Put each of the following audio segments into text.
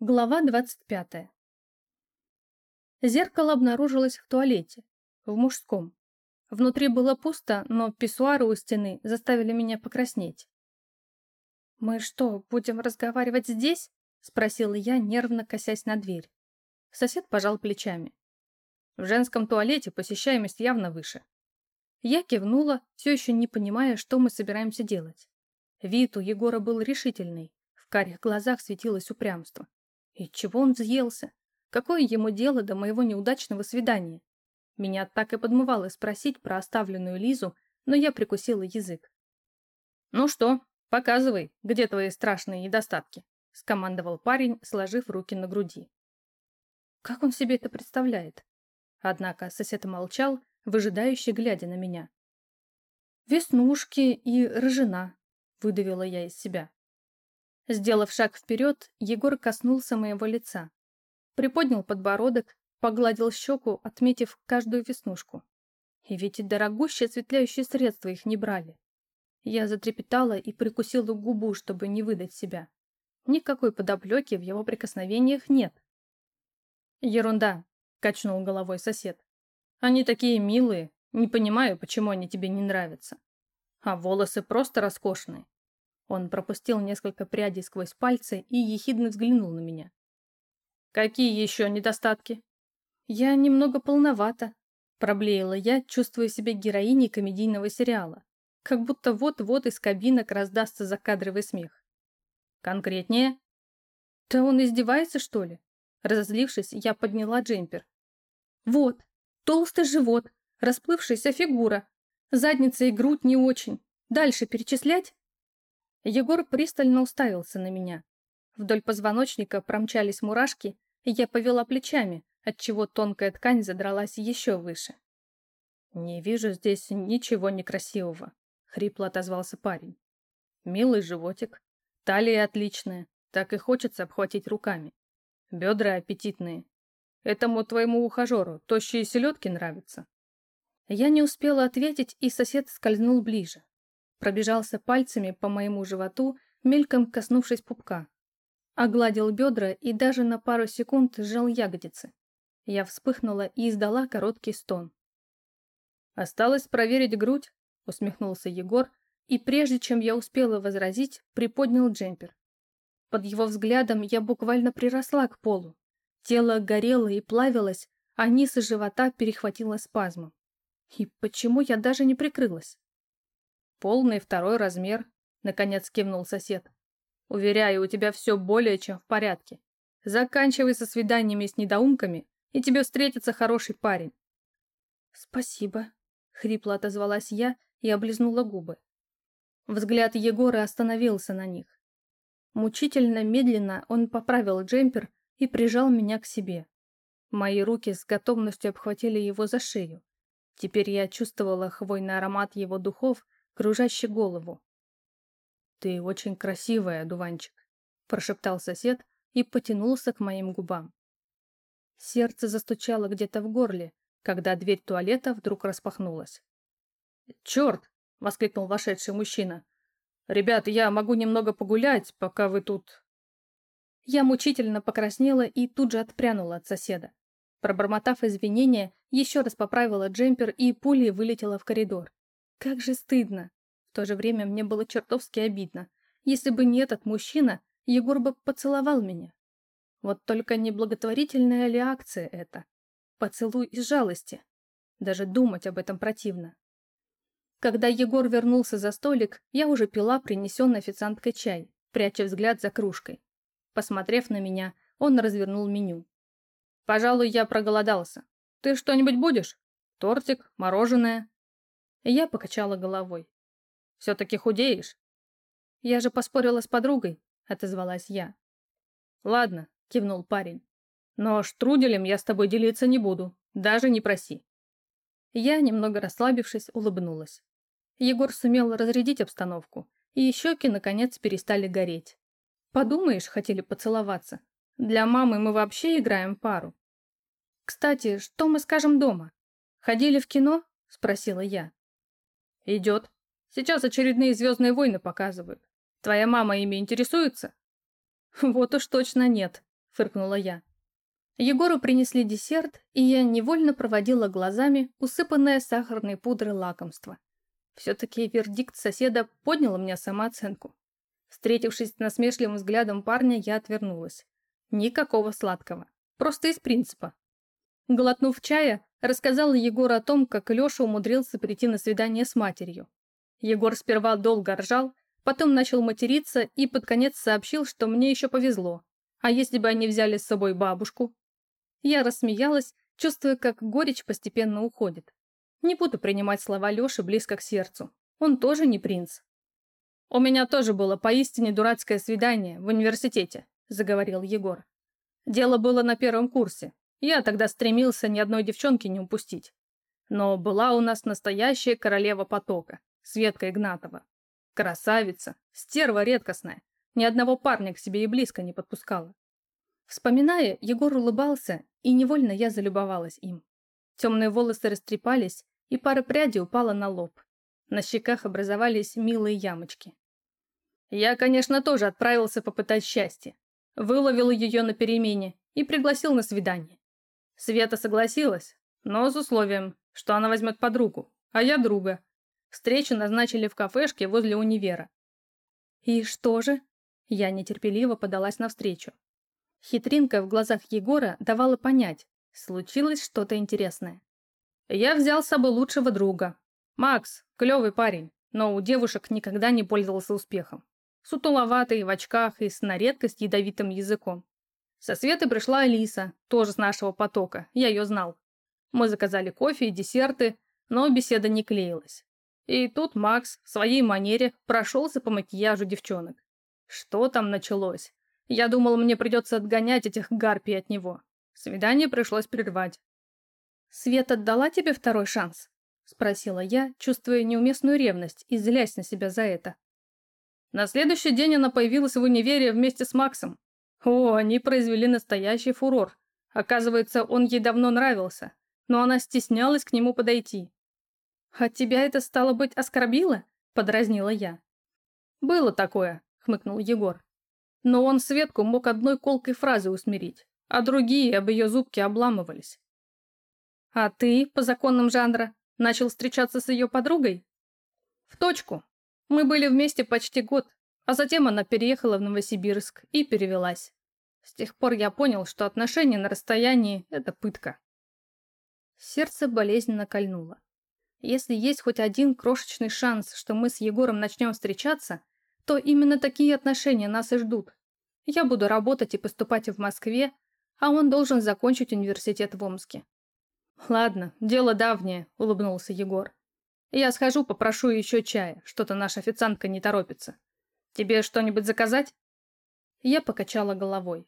Глава 25. Зеркало обнаружилось в туалете, в мужском. Внутри было пусто, но писсуары у стены заставили меня покраснеть. «Мы что, будем разговаривать здесь?» — спросила я, нервно косясь на дверь. Сосед пожал плечами. В женском туалете посещаемость явно выше. Я кивнула, все еще не понимая, что мы собираемся делать. Вид у Егора был решительный, в карих глазах светилось упрямство. И чего он взъелся? Какое ему дело до моего неудачного свидания? Меня так и подмывало спросить про оставленную Лизу, но я прикусила язык. «Ну что, показывай, где твои страшные недостатки», — скомандовал парень, сложив руки на груди. Как он себе это представляет? Однако сосед молчал, выжидающе глядя на меня. «Веснушки и рыжина», — выдавила я из себя. Сделав шаг вперед, Егор коснулся моего лица. Приподнял подбородок, погладил щеку, отметив каждую веснушку. И ведь и дорогущие осветляющие средства их не брали. Я затрепетала и прикусила губу, чтобы не выдать себя. Никакой подоплеки в его прикосновениях нет. «Ерунда», — качнул головой сосед. «Они такие милые, не понимаю, почему они тебе не нравятся. А волосы просто роскошные. Он пропустил несколько прядей сквозь пальцы и ехидно взглянул на меня. «Какие еще недостатки?» «Я немного полновата», — проблеяла я, чувствуя себя героиней комедийного сериала. Как будто вот-вот из кабинок раздастся закадровый смех. «Конкретнее?» «Да он издевается, что ли?» Разозлившись, я подняла джемпер. «Вот, толстый живот, расплывшаяся фигура, задница и грудь не очень. Дальше перечислять?» Егор пристально уставился на меня. Вдоль позвоночника промчались мурашки, и я повела плечами, отчего тонкая ткань задралась еще выше. «Не вижу здесь ничего некрасивого», — хрипло отозвался парень. «Милый животик, талия отличная, так и хочется обхватить руками. Бедра аппетитные. Этому твоему ухажеру тощие селедки нравятся?» Я не успела ответить, и сосед скользнул ближе пробежался пальцами по моему животу, мельком коснувшись пупка. Огладил бедра и даже на пару секунд сжал ягодицы. Я вспыхнула и издала короткий стон. «Осталось проверить грудь», — усмехнулся Егор, и прежде чем я успела возразить, приподнял джемпер. Под его взглядом я буквально приросла к полу. Тело горело и плавилось, а низ живота перехватило спазмом. И почему я даже не прикрылась? «Полный второй размер», — наконец кивнул сосед. «Уверяю, у тебя все более чем в порядке. Заканчивай со свиданиями с недоумками, и тебе встретится хороший парень». «Спасибо», — хрипло отозвалась я и облизнула губы. Взгляд Егора остановился на них. Мучительно медленно он поправил джемпер и прижал меня к себе. Мои руки с готовностью обхватили его за шею. Теперь я чувствовала хвойный аромат его духов кружащий голову. «Ты очень красивая, одуванчик», – прошептал сосед и потянулся к моим губам. Сердце застучало где-то в горле, когда дверь туалета вдруг распахнулась. «Черт!» – воскликнул вошедший мужчина. «Ребят, я могу немного погулять, пока вы тут...» Я мучительно покраснела и тут же отпрянула от соседа. Пробормотав извинения, еще раз поправила джемпер и пулей вылетела в коридор. Как же стыдно. В то же время мне было чертовски обидно. Если бы не этот мужчина, Егор бы поцеловал меня. Вот только не благотворительная ли акция это? Поцелуй из жалости. Даже думать об этом противно. Когда Егор вернулся за столик, я уже пила принесенный официанткой чай, пряча взгляд за кружкой. Посмотрев на меня, он развернул меню. «Пожалуй, я проголодался. Ты что-нибудь будешь? Тортик? Мороженое?» Я покачала головой. «Все-таки худеешь?» «Я же поспорила с подругой», — отозвалась я. «Ладно», — кивнул парень. «Но штруделем я с тобой делиться не буду, даже не проси». Я, немного расслабившись, улыбнулась. Егор сумел разрядить обстановку, и щеки, наконец, перестали гореть. Подумаешь, хотели поцеловаться. Для мамы мы вообще играем пару. «Кстати, что мы скажем дома? Ходили в кино?» — спросила я. «Идет. Сейчас очередные «Звездные войны» показывают. Твоя мама ими интересуется?» «Вот уж точно нет», — фыркнула я. Егору принесли десерт, и я невольно проводила глазами усыпанное сахарной пудрой лакомство. Все-таки вердикт соседа поднял у меня самооценку. Встретившись с насмешливым взглядом парня, я отвернулась. Никакого сладкого. Просто из принципа. Глотнув чая, рассказала Егору о том, как Леша умудрился прийти на свидание с матерью. Егор сперва долго ржал, потом начал материться и под конец сообщил, что мне еще повезло. А если бы они взяли с собой бабушку? Я рассмеялась, чувствуя, как горечь постепенно уходит. Не буду принимать слова Леши близко к сердцу. Он тоже не принц. «У меня тоже было поистине дурацкое свидание в университете», — заговорил Егор. «Дело было на первом курсе. Я тогда стремился ни одной девчонки не упустить. Но была у нас настоящая королева потока, Светка Игнатова. Красавица, стерва редкостная. Ни одного парня к себе и близко не подпускала. Вспоминая, Егор улыбался, и невольно я залюбовалась им. Темные волосы растрепались, и пара прядей упала на лоб. На щеках образовались милые ямочки. Я, конечно, тоже отправился попытать счастье. Выловил ее на перемене и пригласил на свидание. Света согласилась, но с условием, что она возьмет подругу, а я друга. Встречу назначили в кафешке возле универа. И что же? Я нетерпеливо подалась навстречу. Хитринка в глазах Егора давала понять, случилось что-то интересное. Я взял с собой лучшего друга. Макс, клевый парень, но у девушек никогда не пользовался успехом сутуловатый, в очках и с на редкость ядовитым языком. Со Светой пришла Алиса, тоже с нашего потока, я ее знал. Мы заказали кофе и десерты, но беседа не клеилась. И тут Макс в своей манере прошелся по макияжу девчонок. Что там началось? Я думал, мне придется отгонять этих гарпий от него. Свидание пришлось прервать. «Свет отдала тебе второй шанс?» — спросила я, чувствуя неуместную ревность и злясь на себя за это. На следующий день она появилась в универе вместе с Максом. О, они произвели настоящий фурор. Оказывается, он ей давно нравился, но она стеснялась к нему подойти. «А тебя это, стало быть, оскорбило?» – подразнила я. «Было такое», – хмыкнул Егор. Но он Светку мог одной колкой фразой усмирить, а другие об ее зубки обламывались. «А ты, по законам жанра, начал встречаться с ее подругой?» «В точку. Мы были вместе почти год, а затем она переехала в Новосибирск и перевелась. С тех пор я понял, что отношения на расстоянии – это пытка. Сердце болезненно кольнуло. Если есть хоть один крошечный шанс, что мы с Егором начнем встречаться, то именно такие отношения нас и ждут. Я буду работать и поступать в Москве, а он должен закончить университет в Омске. «Ладно, дело давнее», – улыбнулся Егор. Я схожу, попрошу еще чая, что-то наша официантка не торопится. Тебе что-нибудь заказать?» Я покачала головой.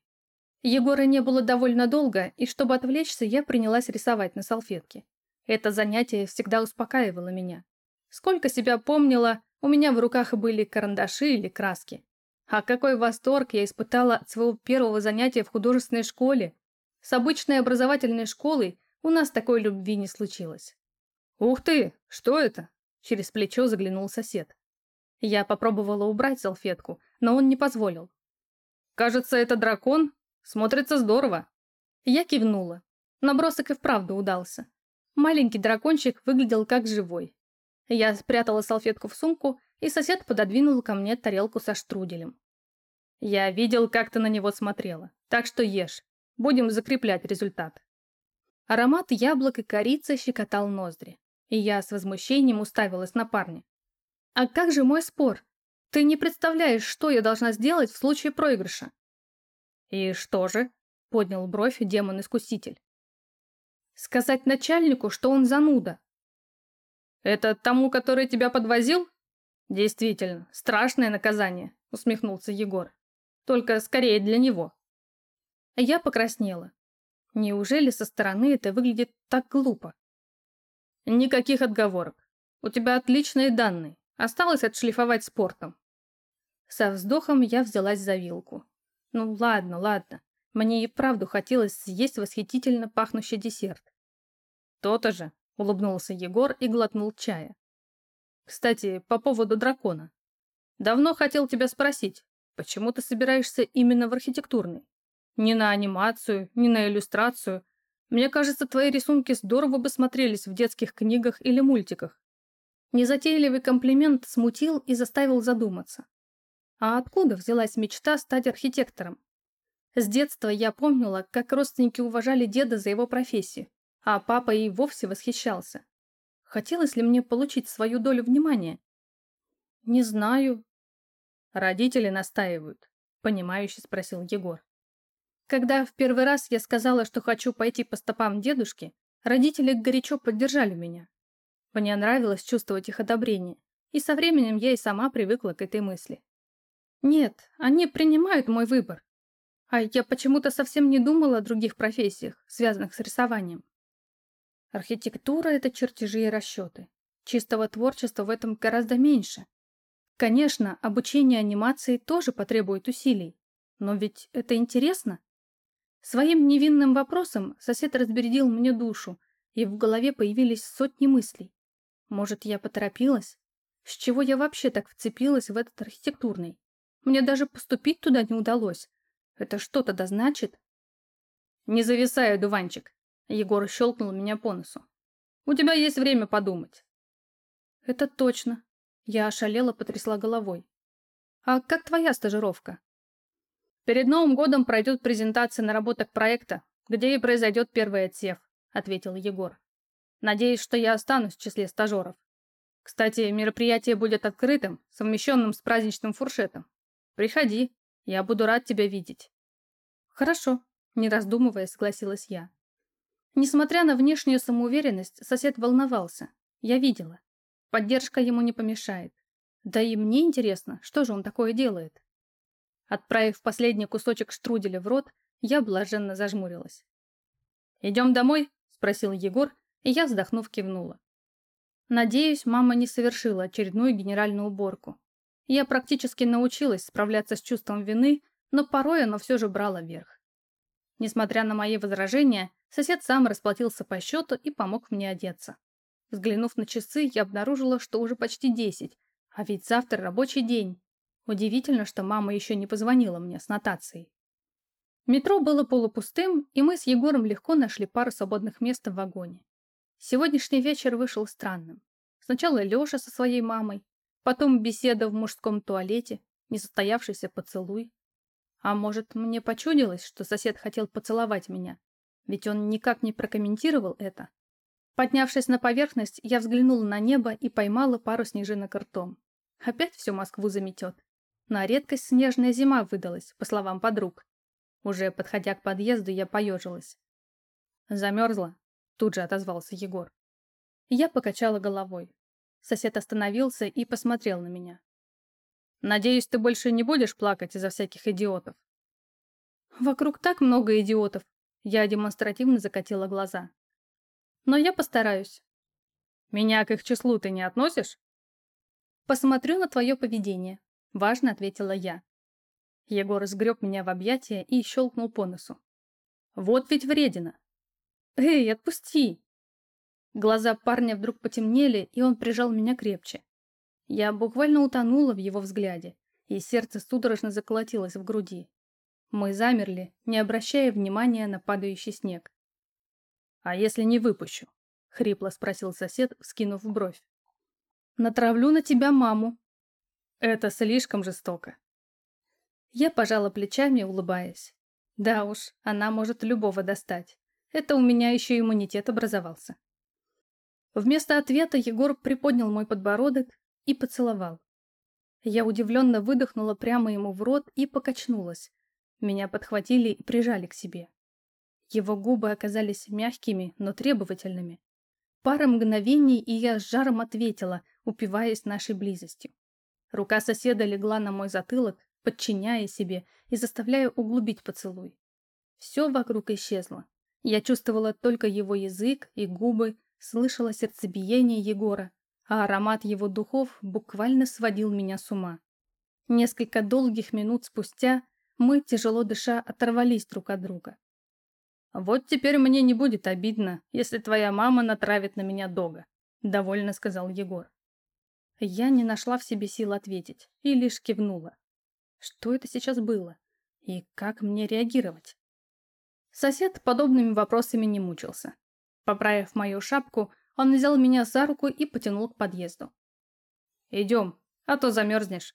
Егора не было довольно долго, и чтобы отвлечься, я принялась рисовать на салфетке. Это занятие всегда успокаивало меня. Сколько себя помнила, у меня в руках были карандаши или краски. А какой восторг я испытала от своего первого занятия в художественной школе. С обычной образовательной школой у нас такой любви не случилось. «Ух ты! Что это?» Через плечо заглянул сосед. Я попробовала убрать салфетку, но он не позволил. «Кажется, это дракон. Смотрится здорово». Я кивнула. Набросок и вправду удался. Маленький дракончик выглядел как живой. Я спрятала салфетку в сумку, и сосед пододвинул ко мне тарелку со штруделем. Я видел, как ты на него смотрела, так что ешь. Будем закреплять результат. Аромат яблок и корицы щекотал ноздри и я с возмущением уставилась на парня. «А как же мой спор? Ты не представляешь, что я должна сделать в случае проигрыша». «И что же?» — поднял бровь демон-искуситель. «Сказать начальнику, что он зануда». «Это тому, который тебя подвозил?» «Действительно, страшное наказание», — усмехнулся Егор. «Только скорее для него». Я покраснела. Неужели со стороны это выглядит так глупо? Никаких отговорок. У тебя отличные данные. Осталось отшлифовать спортом. Со вздохом я взялась за вилку. Ну ладно, ладно. Мне и правду хотелось съесть восхитительно пахнущий десерт. То-то же, улыбнулся Егор и глотнул чая. Кстати, по поводу дракона. Давно хотел тебя спросить, почему ты собираешься именно в архитектурный? Ни на анимацию, ни на иллюстрацию. Мне кажется, твои рисунки здорово бы смотрелись в детских книгах или мультиках. Незатейливый комплимент смутил и заставил задуматься. А откуда взялась мечта стать архитектором? С детства я помнила, как родственники уважали деда за его профессию, а папа и вовсе восхищался. Хотелось ли мне получить свою долю внимания? Не знаю. Родители настаивают, понимающе спросил Егор. Когда в первый раз я сказала, что хочу пойти по стопам дедушки, родители горячо поддержали меня. Мне нравилось чувствовать их одобрение, и со временем я и сама привыкла к этой мысли. Нет, они принимают мой выбор. А я почему-то совсем не думала о других профессиях, связанных с рисованием. Архитектура — это чертежи и расчеты. Чистого творчества в этом гораздо меньше. Конечно, обучение анимации тоже потребует усилий. Но ведь это интересно. Своим невинным вопросом сосед разбередил мне душу, и в голове появились сотни мыслей. Может, я поторопилась? С чего я вообще так вцепилась в этот архитектурный? Мне даже поступить туда не удалось. Это что тогда значит? Не зависай, дуванчик. Егор щелкнул меня по носу. У тебя есть время подумать. Это точно. Я ошалела, потрясла головой. А как твоя стажировка? Перед Новым годом пройдет презентация наработок проекта, где и произойдет первый отсев, ответил Егор. Надеюсь, что я останусь в числе стажеров. Кстати, мероприятие будет открытым, совмещенным с праздничным фуршетом. Приходи, я буду рад тебя видеть. Хорошо, не раздумывая, согласилась я. Несмотря на внешнюю самоуверенность, сосед волновался. Я видела. Поддержка ему не помешает. Да и мне интересно, что же он такое делает. Отправив последний кусочек штруделя в рот, я блаженно зажмурилась. «Идем домой?» – спросил Егор, я, вздохнув, кивнула. Надеюсь, мама не совершила очередную генеральную уборку. Я практически научилась справляться с чувством вины, но порой оно все же брало верх. Несмотря на мои возражения, сосед сам расплатился по счету и помог мне одеться. Взглянув на часы, я обнаружила, что уже почти десять, а ведь завтра рабочий день. Удивительно, что мама еще не позвонила мне с нотацией. Метро было полупустым, и мы с Егором легко нашли пару свободных мест в вагоне. Сегодняшний вечер вышел странным. Сначала Леша со своей мамой, потом беседа в мужском туалете, несостоявшийся поцелуй. А может, мне почудилось, что сосед хотел поцеловать меня? Ведь он никак не прокомментировал это. Поднявшись на поверхность, я взглянула на небо и поймала пару снежинок ртом. Опять всю Москву заметет. На редкость снежная зима выдалась, по словам подруг. Уже подходя к подъезду, я поежилась. Замерзла, Тут же отозвался Егор. Я покачала головой. Сосед остановился и посмотрел на меня. «Надеюсь, ты больше не будешь плакать из-за всяких идиотов?» «Вокруг так много идиотов!» Я демонстративно закатила глаза. «Но я постараюсь». «Меня к их числу ты не относишь?» «Посмотрю на твое поведение», — важно ответила я. Егор сгреб меня в объятия и щелкнул по носу. «Вот ведь вредина! «Эй, отпусти!» Глаза парня вдруг потемнели, и он прижал меня крепче. Я буквально утонула в его взгляде, и сердце судорожно заколотилось в груди. Мы замерли, не обращая внимания на падающий снег. «А если не выпущу?» — хрипло спросил сосед, вскинув бровь. «Натравлю на тебя маму». «Это слишком жестоко». Я пожала плечами, улыбаясь. Да уж, она может любого достать. Это у меня еще иммунитет образовался. Вместо ответа Егор приподнял мой подбородок и поцеловал. Я удивленно выдохнула прямо ему в рот и покачнулась. Меня подхватили и прижали к себе. Его губы оказались мягкими, но требовательными. Пара мгновений, и я с жаром ответила, упиваясь нашей близостью. Рука соседа легла на мой затылок, подчиняя себе и заставляя углубить поцелуй. Все вокруг исчезло. Я чувствовала только его язык и губы, слышала сердцебиение Егора, а аромат его духов буквально сводил меня с ума. Несколько долгих минут спустя мы, тяжело дыша, оторвались друг от друга. «Вот теперь мне не будет обидно, если твоя мама натравит на меня дога», — довольно сказал Егор. Я не нашла в себе сил ответить и лишь кивнула. Что это сейчас было? И как мне реагировать? Сосед подобными вопросами не мучился. Поправив мою шапку, он взял меня за руку и потянул к подъезду. «Идем, а то замерзнешь».